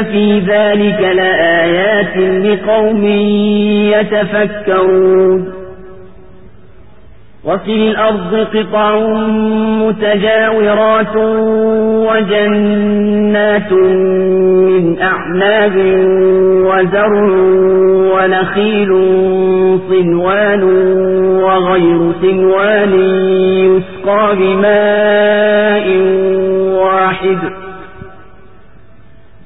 إن في ذلك لآيات لقوم يتفكرون وفي الأرض قطع متجاورات وجنات من أعناب وزر ونخيل صنوان وغير صنوان يسقى بماء واحد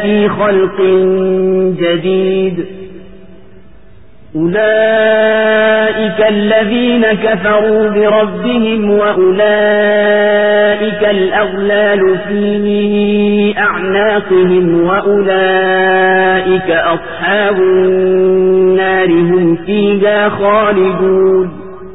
لفي خلق جديد. أولئك الذين كفروا بربهم وأولئك الأغلال في أعناقهم وأولئك أصحاب النار هم فيها خالدون.